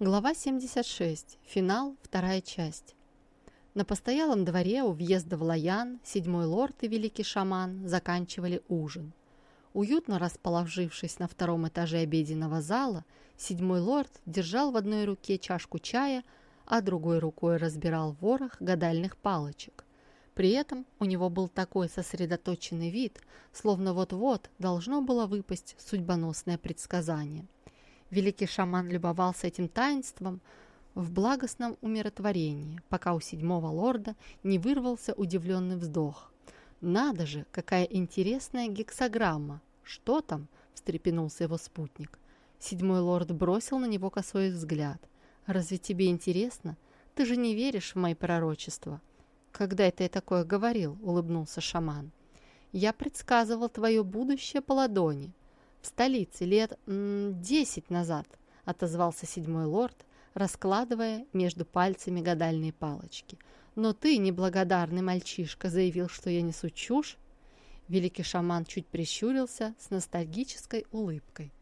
Глава 76. Финал. Вторая часть. На постоялом дворе у въезда в Лаян седьмой лорд и великий шаман заканчивали ужин. Уютно расположившись на втором этаже обеденного зала, седьмой лорд держал в одной руке чашку чая, а другой рукой разбирал ворох гадальных палочек. При этом у него был такой сосредоточенный вид, словно вот-вот должно было выпасть судьбоносное предсказание. Великий шаман любовался этим таинством в благостном умиротворении, пока у седьмого лорда не вырвался удивленный вздох. «Надо же, какая интересная гексограмма! Что там?» – встрепенулся его спутник. Седьмой лорд бросил на него косой взгляд. «Разве тебе интересно? Ты же не веришь в мои пророчества». «Когда это я такое говорил?» – улыбнулся шаман. «Я предсказывал твое будущее по ладони. В столице лет десять назад», – отозвался седьмой лорд, раскладывая между пальцами гадальные палочки. «Но ты, неблагодарный мальчишка, заявил, что я несу чушь?» Великий шаман чуть прищурился с ностальгической улыбкой.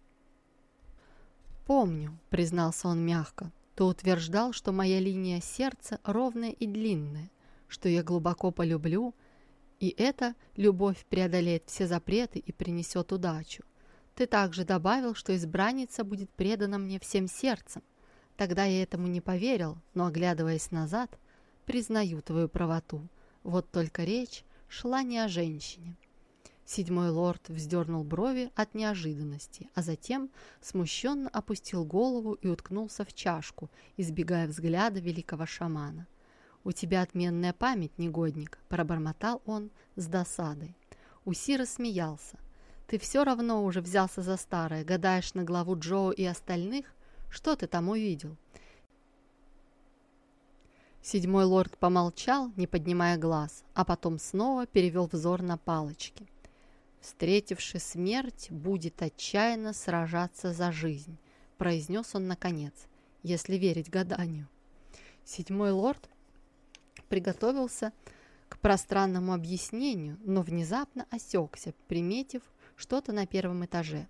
«Помню», — признался он мягко, то утверждал, что моя линия сердца ровная и длинная, что я глубоко полюблю, и эта любовь преодолеет все запреты и принесет удачу. Ты также добавил, что избранница будет предана мне всем сердцем. Тогда я этому не поверил, но, оглядываясь назад, признаю твою правоту. Вот только речь шла не о женщине. Седьмой лорд вздернул брови от неожиданности, а затем смущенно опустил голову и уткнулся в чашку, избегая взгляда великого шамана. «У тебя отменная память, негодник», – пробормотал он с досадой. Уси рассмеялся. «Ты все равно уже взялся за старое, гадаешь на главу Джоу и остальных? Что ты там увидел?» Седьмой лорд помолчал, не поднимая глаз, а потом снова перевел взор на палочки. «Встретивший смерть, будет отчаянно сражаться за жизнь», произнес он наконец, если верить гаданию. Седьмой лорд приготовился к пространному объяснению, но внезапно осекся, приметив что-то на первом этаже.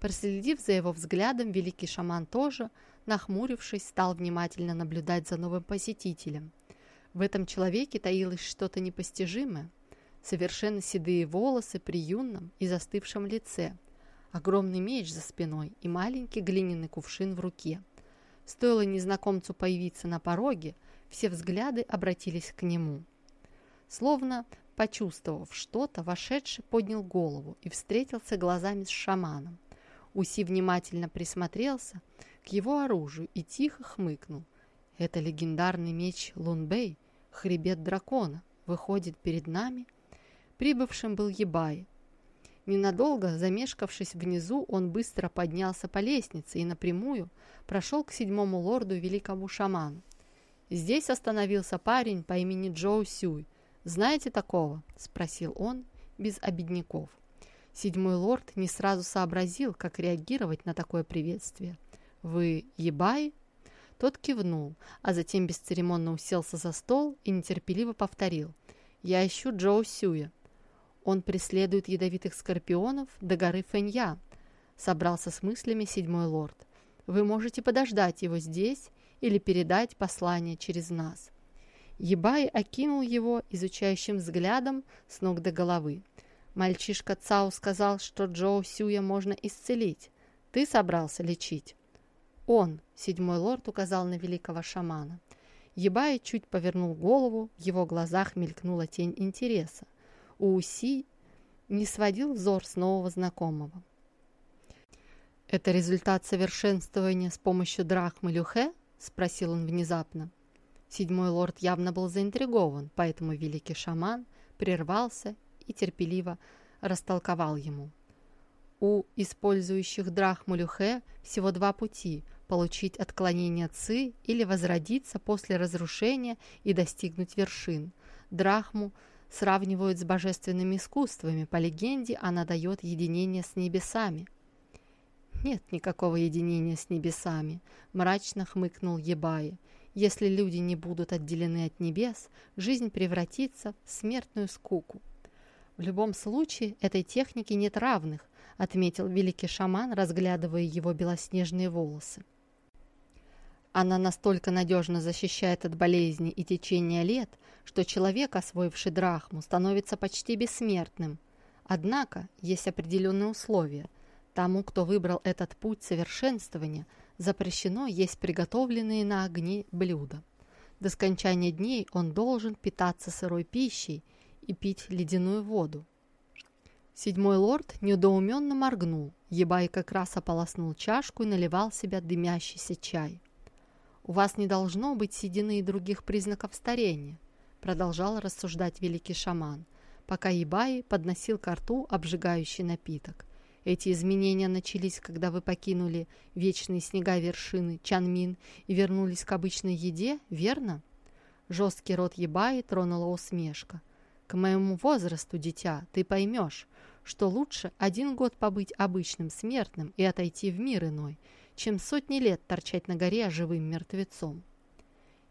Проследив за его взглядом, великий шаман тоже, нахмурившись, стал внимательно наблюдать за новым посетителем. В этом человеке таилось что-то непостижимое. Совершенно седые волосы при юном и застывшем лице, огромный меч за спиной и маленький глиняный кувшин в руке. Стоило незнакомцу появиться на пороге, все взгляды обратились к нему. Словно почувствовав что-то, вошедший поднял голову и встретился глазами с шаманом. Уси внимательно присмотрелся к его оружию и тихо хмыкнул. Это легендарный меч Лунбей, хребет дракона, выходит перед нами. Прибывшим был Ебай. Ненадолго замешкавшись внизу, он быстро поднялся по лестнице и напрямую прошел к седьмому лорду великому шаману. Здесь остановился парень по имени Джоу Сюй. «Знаете такого?» – спросил он без обедняков. Седьмой лорд не сразу сообразил, как реагировать на такое приветствие. «Вы ебай?» Тот кивнул, а затем бесцеремонно уселся за стол и нетерпеливо повторил. «Я ищу Джоу Сюя. Он преследует ядовитых скорпионов до горы Фэнья», собрался с мыслями седьмой лорд. «Вы можете подождать его здесь или передать послание через нас. Ебай окинул его изучающим взглядом с ног до головы. Мальчишка Цау сказал, что Джоу Сюя можно исцелить. Ты собрался лечить? Он, седьмой лорд, указал на великого шамана. Ебай чуть повернул голову, в его глазах мелькнула тень интереса. Уси не сводил взор с нового знакомого. «Это результат совершенствования с помощью драхмы Люхе?» спросил он внезапно. Седьмой лорд явно был заинтригован, поэтому великий шаман прервался и терпеливо растолковал ему. У использующих драхму Люхе всего два пути – получить отклонение ЦИ или возродиться после разрушения и достигнуть вершин. Драхму сравнивают с божественными искусствами. По легенде, она дает единение с небесами – «Нет никакого единения с небесами», – мрачно хмыкнул Ебай. «Если люди не будут отделены от небес, жизнь превратится в смертную скуку». «В любом случае, этой технике нет равных», – отметил великий шаман, разглядывая его белоснежные волосы. Она настолько надежно защищает от болезни и течения лет, что человек, освоивший драхму, становится почти бессмертным. Однако есть определенные условия. Тому, кто выбрал этот путь совершенствования, запрещено есть приготовленные на огне блюда. До скончания дней он должен питаться сырой пищей и пить ледяную воду. Седьмой лорд недоуменно моргнул. Ебай как раз ополоснул чашку и наливал себя дымящийся чай. «У вас не должно быть седины и других признаков старения», продолжал рассуждать великий шаман, пока Ебай подносил к рту обжигающий напиток. Эти изменения начались, когда вы покинули вечные снега вершины Чанмин и вернулись к обычной еде, верно? Жесткий рот Ебаи тронула усмешка. К моему возрасту, дитя, ты поймешь, что лучше один год побыть обычным смертным и отойти в мир иной, чем сотни лет торчать на горе живым мертвецом.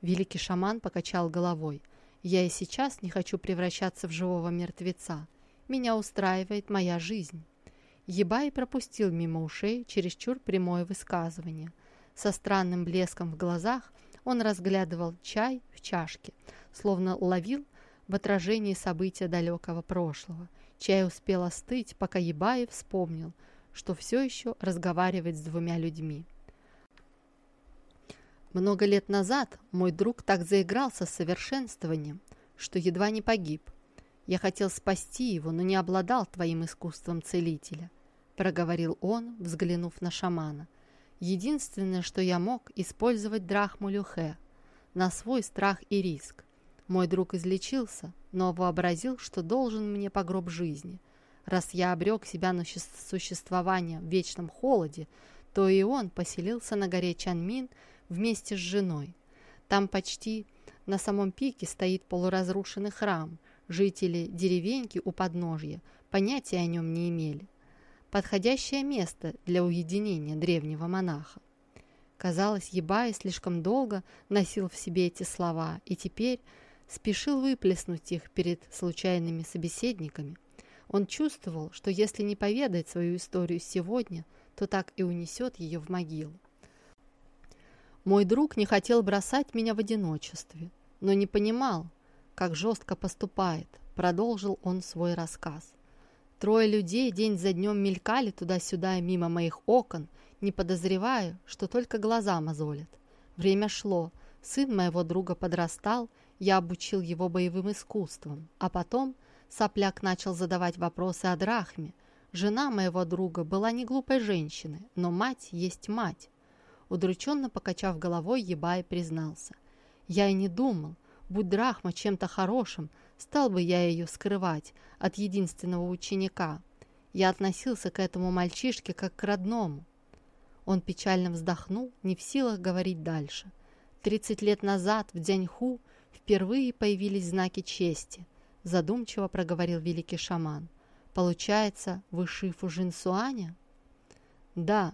Великий шаман покачал головой. «Я и сейчас не хочу превращаться в живого мертвеца. Меня устраивает моя жизнь». Ебай пропустил мимо ушей чересчур прямое высказывание. Со странным блеском в глазах он разглядывал чай в чашке, словно ловил в отражении события далекого прошлого. Чай успел остыть, пока Ебаев вспомнил, что все еще разговаривает с двумя людьми. Много лет назад мой друг так заигрался с совершенствованием, что едва не погиб. Я хотел спасти его, но не обладал твоим искусством целителя, проговорил он, взглянув на шамана. Единственное, что я мог, использовать драхму Люхе на свой страх и риск. Мой друг излечился, но вообразил, что должен мне по гроб жизни – Раз я обрек себя на существование в вечном холоде, то и он поселился на горе Чанмин вместе с женой. Там почти на самом пике стоит полуразрушенный храм. Жители деревеньки у подножья понятия о нем не имели. Подходящее место для уединения древнего монаха. Казалось, Ебай слишком долго носил в себе эти слова и теперь спешил выплеснуть их перед случайными собеседниками. Он чувствовал, что если не поведает свою историю сегодня, то так и унесет ее в могилу. Мой друг не хотел бросать меня в одиночестве, но не понимал, как жестко поступает, продолжил он свой рассказ. Трое людей день за днем мелькали туда-сюда мимо моих окон, не подозревая, что только глаза мозолят. Время шло, сын моего друга подрастал, я обучил его боевым искусствам, а потом Сопляк начал задавать вопросы о Драхме. Жена моего друга была не глупой женщиной, но мать есть мать. Удрученно покачав головой, Ебай признался. Я и не думал, будь Драхма чем-то хорошим, стал бы я ее скрывать от единственного ученика. Я относился к этому мальчишке как к родному. Он печально вздохнул, не в силах говорить дальше. Тридцать лет назад в Дзяньху впервые появились знаки чести задумчиво проговорил великий шаман. Получается, вы Шифу Жинсуаня? Да,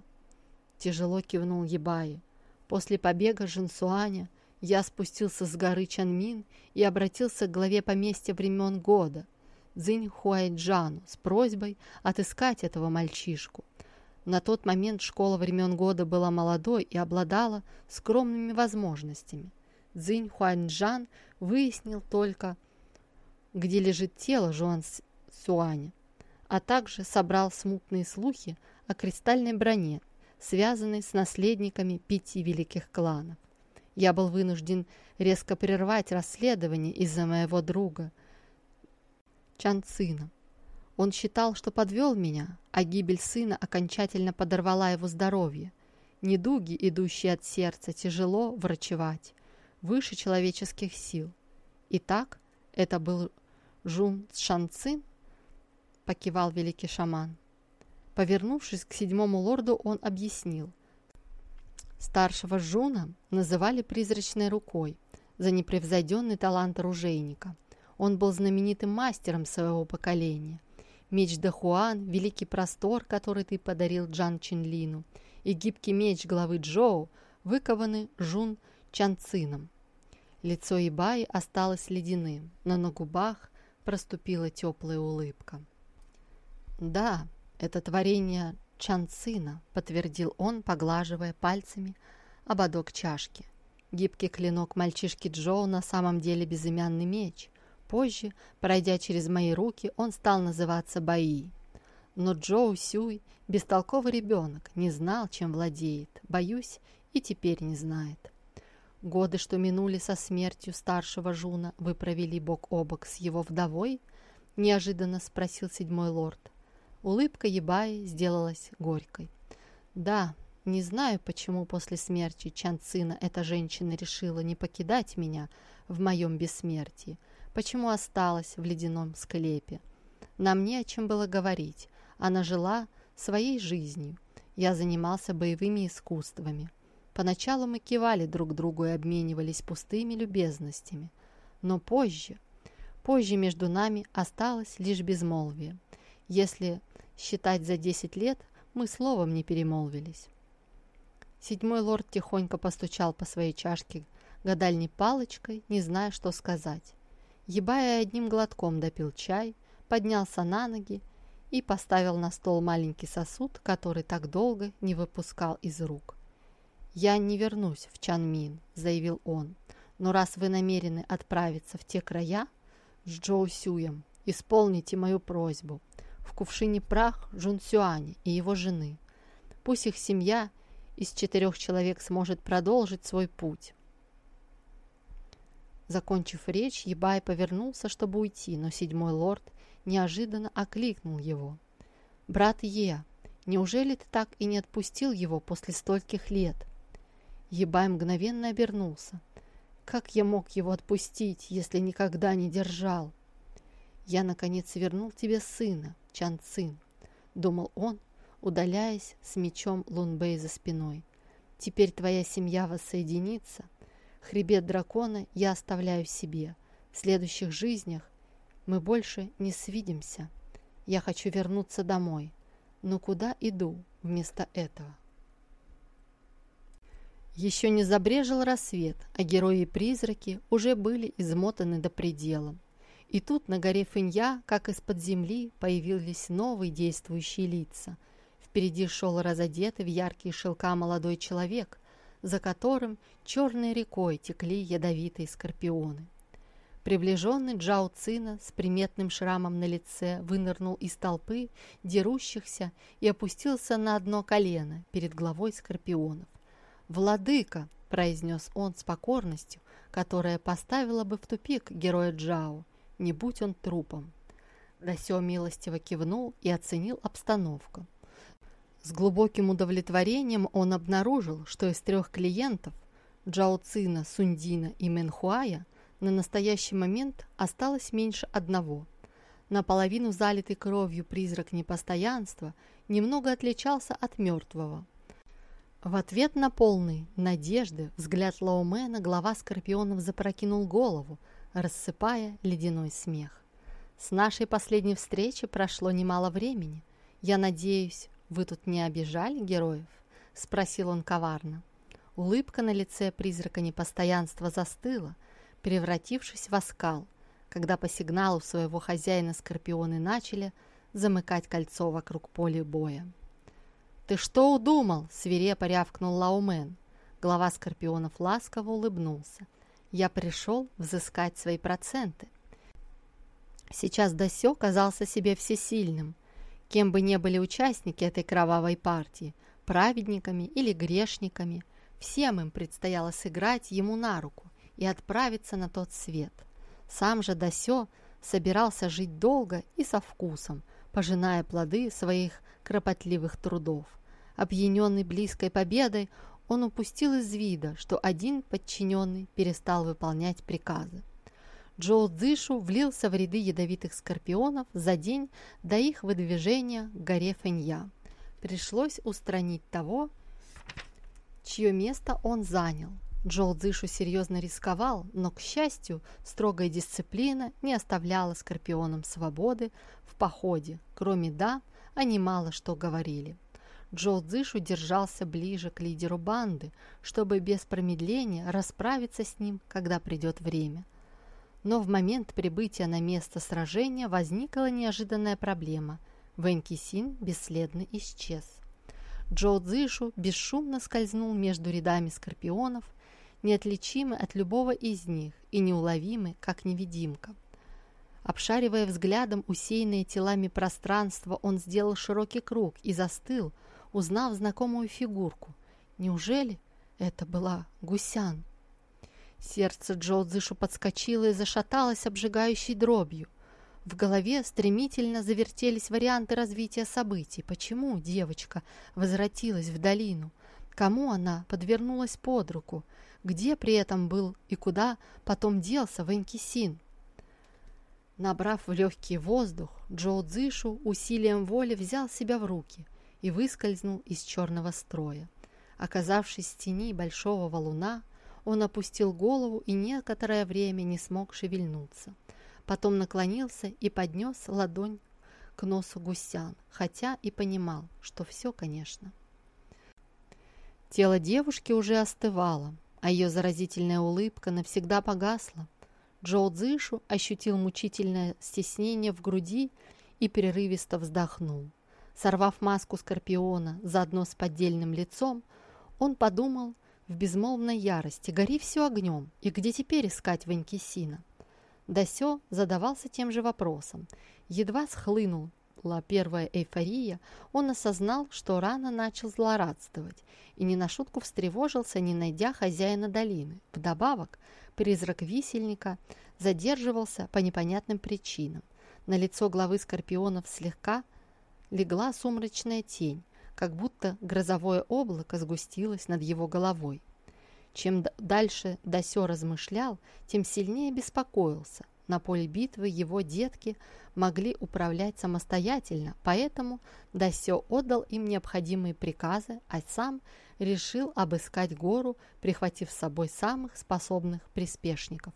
тяжело кивнул Ебаи. После побега Жинсуаня я спустился с горы Чанмин и обратился к главе поместья времен года, Цзинь Хуайджану, с просьбой отыскать этого мальчишку. На тот момент школа времен года была молодой и обладала скромными возможностями. Цзинь Хуанджан выяснил только, где лежит тело Жуан Сюаня, а также собрал смутные слухи о кристальной броне, связанной с наследниками пяти великих кланов. Я был вынужден резко прервать расследование из-за моего друга Чанцина. Он считал, что подвел меня, а гибель сына окончательно подорвала его здоровье. Недуги, идущие от сердца, тяжело врачевать, выше человеческих сил. Итак, это был Жун Шанцин? Покивал великий шаман. Повернувшись к седьмому лорду, он объяснил. Старшего Жуна называли призрачной рукой за непревзойденный талант оружейника. Он был знаменитым мастером своего поколения. Меч Дахуан, великий простор, который ты подарил Джан Чинлину, и гибкий меч главы Джоу выкованы Жун Чанцином. Лицо Ибаи осталось ледяным, но на губах проступила теплая улыбка. «Да, это творение Чанцина», — подтвердил он, поглаживая пальцами ободок чашки. Гибкий клинок мальчишки Джоу на самом деле безымянный меч. Позже, пройдя через мои руки, он стал называться Баи. Но Джоу Сюй, бестолковый ребенок, не знал, чем владеет. Боюсь, и теперь не знает. Годы, что минули со смертью старшего Жуна, вы провели бок о бок с его вдовой? Неожиданно спросил седьмой лорд. Улыбка Ебаи сделалась горькой. Да, не знаю, почему после смерти Чан Цина эта женщина решила не покидать меня в моем бессмертии, почему осталась в ледяном склепе. Нам не о чем было говорить. Она жила своей жизнью. Я занимался боевыми искусствами. Поначалу мы кивали друг другу и обменивались пустыми любезностями. Но позже, позже между нами осталось лишь безмолвие. Если считать за десять лет, мы словом не перемолвились. Седьмой лорд тихонько постучал по своей чашке гадальной палочкой, не зная, что сказать. Ебая одним глотком допил чай, поднялся на ноги и поставил на стол маленький сосуд, который так долго не выпускал из рук. «Я не вернусь в Чанмин», — заявил он, «но раз вы намерены отправиться в те края с Джоу Сюем, исполните мою просьбу. Кувшине прах Жун Сюани и его жены. Пусть их семья из четырех человек сможет продолжить свой путь. Закончив речь, Ебай повернулся, чтобы уйти, но седьмой лорд неожиданно окликнул его. «Брат Е, неужели ты так и не отпустил его после стольких лет?» Ебай мгновенно обернулся. «Как я мог его отпустить, если никогда не держал?» «Я, наконец, вернул тебе сына, Чан Цин», — думал он, удаляясь с мечом Лунбэй за спиной. «Теперь твоя семья воссоединится. Хребет дракона я оставляю себе. В следующих жизнях мы больше не свидимся. Я хочу вернуться домой. Но куда иду вместо этого?» Еще не забрежил рассвет, а герои-призраки уже были измотаны до предела. И тут на горе Финья, как из-под земли, появились новые действующие лица – Впереди шел разодетый в яркие шелка молодой человек, за которым черной рекой текли ядовитые скорпионы. Приближенный Джао Цина с приметным шрамом на лице вынырнул из толпы дерущихся и опустился на одно колено перед главой скорпионов. «Владыка!» – произнес он с покорностью, которая поставила бы в тупик героя Джао, не будь он трупом. Дасё милостиво кивнул и оценил обстановку. С глубоким удовлетворением он обнаружил, что из трех клиентов Джао Цина, Сундина и Менхуая на настоящий момент осталось меньше одного. Наполовину залитый кровью призрак непостоянства немного отличался от мертвого. В ответ на полный надежды взгляд Лаумена глава Скорпионов запрокинул голову, рассыпая ледяной смех. «С нашей последней встречи прошло немало времени. Я надеюсь, «Вы тут не обижали героев?» — спросил он коварно. Улыбка на лице призрака непостоянства застыла, превратившись в оскал, когда по сигналу своего хозяина скорпионы начали замыкать кольцо вокруг поля боя. «Ты что удумал?» — свирепо рявкнул Лаумен. Глава скорпионов ласково улыбнулся. «Я пришел взыскать свои проценты». Сейчас Досё казался себе всесильным, Кем бы ни были участники этой кровавой партии, праведниками или грешниками, всем им предстояло сыграть ему на руку и отправиться на тот свет. Сам же Дасё собирался жить долго и со вкусом, пожиная плоды своих кропотливых трудов. Опьяненный близкой победой, он упустил из вида, что один подчиненный перестал выполнять приказы. Джоу Цзышу влился в ряды ядовитых скорпионов за день до их выдвижения к горе Фэнья. Пришлось устранить того, чье место он занял. Джоу Цзышу серьезно рисковал, но, к счастью, строгая дисциплина не оставляла скорпионам свободы в походе. Кроме «да», они мало что говорили. Джоу Цзышу держался ближе к лидеру банды, чтобы без промедления расправиться с ним, когда придет время – но в момент прибытия на место сражения возникла неожиданная проблема. Вэнь Кисин бесследно исчез. Джоу Цзышу бесшумно скользнул между рядами скорпионов, неотличимый от любого из них и неуловимый, как невидимка. Обшаривая взглядом усеянное телами пространство, он сделал широкий круг и застыл, узнав знакомую фигурку. Неужели это была Гусян? Сердце Джо Цзышу подскочило и зашаталось обжигающей дробью. В голове стремительно завертелись варианты развития событий. Почему девочка возвратилась в долину? Кому она подвернулась под руку? Где при этом был и куда потом делся Ванькисин? Набрав в легкий воздух, Джоу Цзышу усилием воли взял себя в руки и выскользнул из черного строя. Оказавшись в тени большого валуна, он опустил голову и некоторое время не смог шевельнуться. Потом наклонился и поднес ладонь к носу гусян, хотя и понимал, что все, конечно. Тело девушки уже остывало, а ее заразительная улыбка навсегда погасла. Джоу Цзышу ощутил мучительное стеснение в груди и перерывисто вздохнул. Сорвав маску Скорпиона заодно с поддельным лицом, он подумал в безмолвной ярости, гори все огнем, и где теперь искать Ванькисина? Дасё задавался тем же вопросом. Едва схлынула первая эйфория, он осознал, что рано начал злорадствовать и не на шутку встревожился, не найдя хозяина долины. Вдобавок, Призрак висельника задерживался по непонятным причинам. На лицо главы скорпионов слегка легла сумрачная тень, как будто грозовое облако сгустилось над его головой. Чем дальше Дасё размышлял, тем сильнее беспокоился. На поле битвы его детки могли управлять самостоятельно, поэтому Дасё отдал им необходимые приказы, а сам – решил обыскать гору, прихватив с собой самых способных приспешников.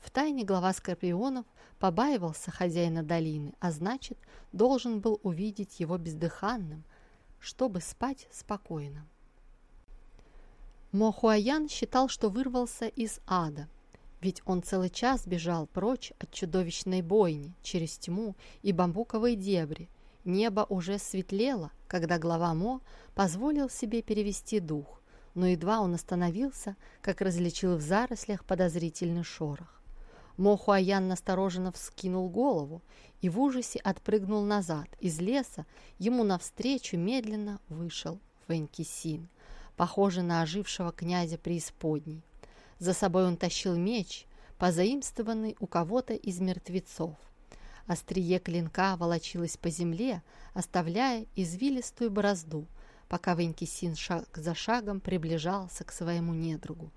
Втайне глава Скорпионов побаивался хозяина долины, а значит, должен был увидеть его бездыханным, чтобы спать спокойно. Мохуаян считал, что вырвался из ада, ведь он целый час бежал прочь от чудовищной бойни через тьму и бамбуковые дебри, Небо уже светлело, когда глава Мо позволил себе перевести дух, но едва он остановился, как различил в зарослях подозрительный шорох. Мо Хуаян настороженно вскинул голову и в ужасе отпрыгнул назад. Из леса ему навстречу медленно вышел Вэнькисин, похожий на ожившего князя преисподней. За собой он тащил меч, позаимствованный у кого-то из мертвецов. Острие клинка волочилось по земле, оставляя извилистую борозду, пока Венкисин шаг за шагом приближался к своему недругу.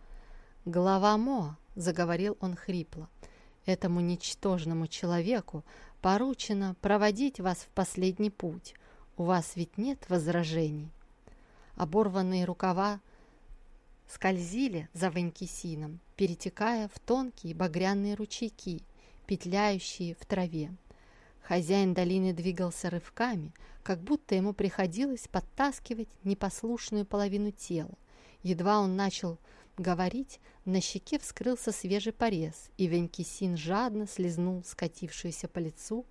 «Глава Мо!» — заговорил он хрипло. «Этому ничтожному человеку поручено проводить вас в последний путь. У вас ведь нет возражений?» Оборванные рукава скользили за Венкисином, перетекая в тонкие багряные ручейки, петляющие в траве. Хозяин долины двигался рывками, как будто ему приходилось подтаскивать непослушную половину тела. Едва он начал говорить, на щеке вскрылся свежий порез, и Венкисин жадно слезнул скатившуюся по лицу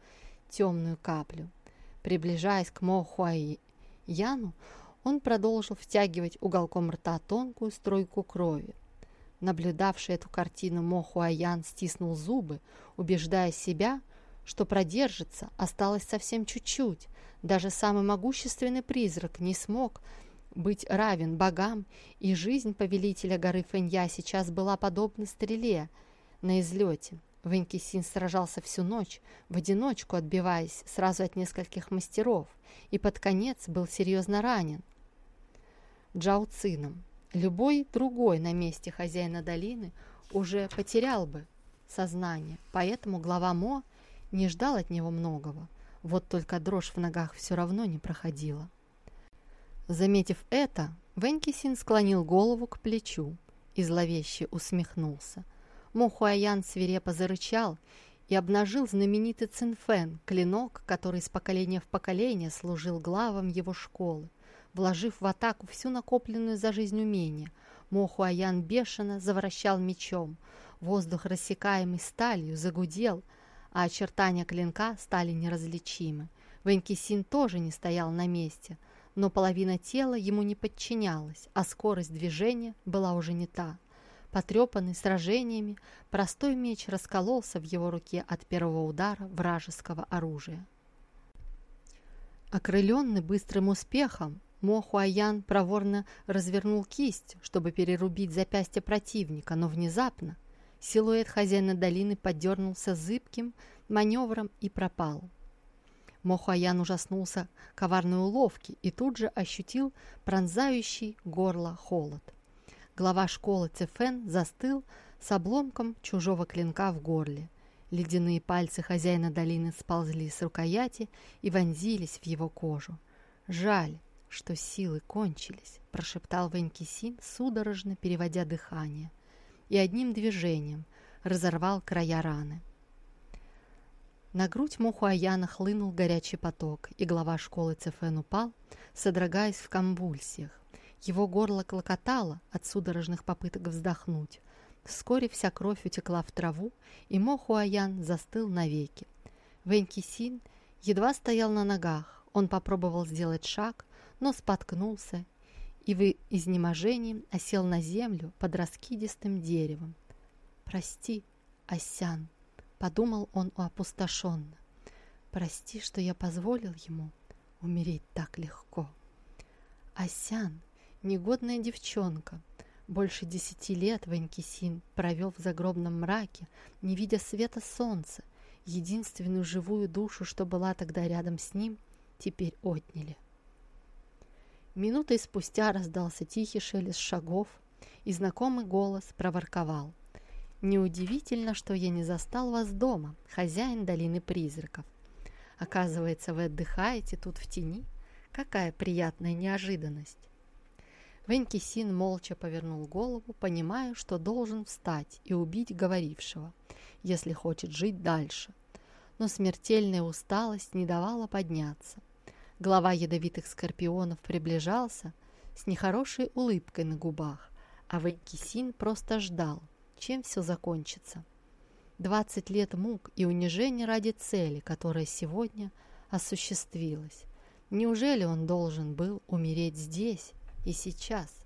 темную каплю. Приближаясь к Яну, он продолжил втягивать уголком рта тонкую стройку крови. Наблюдавший эту картину Мохуаян стиснул зубы, убеждая себя, что продержится, осталось совсем чуть-чуть. Даже самый могущественный призрак не смог быть равен богам, и жизнь повелителя горы Фэнья сейчас была подобна стреле на излете. Венкисин сражался всю ночь, в одиночку отбиваясь сразу от нескольких мастеров, и под конец был серьезно ранен. Джао Цином. Любой другой на месте хозяина долины уже потерял бы сознание, поэтому глава Мо не ждал от него многого. Вот только дрожь в ногах все равно не проходила. Заметив это, Венкисин склонил голову к плечу и зловеще усмехнулся. Мохуаян свирепо зарычал и обнажил знаменитый Цинфен, клинок, который с поколения в поколение служил главам его школы. Вложив в атаку всю накопленную за жизнь умение, Мохуаян бешено завращал мечом. Воздух, рассекаемый сталью, загудел, а очертания клинка стали неразличимы. Венкисин тоже не стоял на месте. Но половина тела ему не подчинялась, а скорость движения была уже не та. Потрепанный сражениями, простой меч раскололся в его руке от первого удара вражеского оружия. Окрыленный быстрым успехом, Мохуаян проворно развернул кисть, чтобы перерубить запястье противника, но внезапно силуэт хозяина долины подернулся зыбким маневром и пропал. Мохуаян ужаснулся коварной уловки и тут же ощутил пронзающий горло холод. Глава школы Цефен застыл с обломком чужого клинка в горле. Ледяные пальцы хозяина долины сползли с рукояти и вонзились в его кожу. «Жаль, что силы кончились», – прошептал Венкисин, судорожно переводя дыхание, и одним движением разорвал края раны. На грудь Мухуаяна хлынул горячий поток, и глава школы Цефен упал, содрогаясь в конвульсиях. Его горло клокотало от судорожных попыток вздохнуть. Вскоре вся кровь утекла в траву, и Мохуаян застыл навеки. Венкисин едва стоял на ногах. Он попробовал сделать шаг, но споткнулся и в изнеможении осел на землю под раскидистым деревом. «Прости, Осян», — подумал он опустошенно. «Прости, что я позволил ему умереть так легко». Осян негодная девчонка. Больше десяти лет Ванькисин провел в загробном мраке, не видя света солнца. Единственную живую душу, что была тогда рядом с ним, теперь отняли. Минутой спустя раздался тихий шелест шагов, и знакомый голос проворковал. «Неудивительно, что я не застал вас дома, хозяин долины призраков. Оказывается, вы отдыхаете тут в тени? Какая приятная неожиданность!» Венкисин молча повернул голову, понимая, что должен встать и убить говорившего, если хочет жить дальше. Но смертельная усталость не давала подняться. Глава ядовитых скорпионов приближался с нехорошей улыбкой на губах, а Венкисин просто ждал, чем все закончится. Двадцать лет мук и унижений ради цели, которая сегодня осуществилась. Неужели он должен был умереть здесь, и сейчас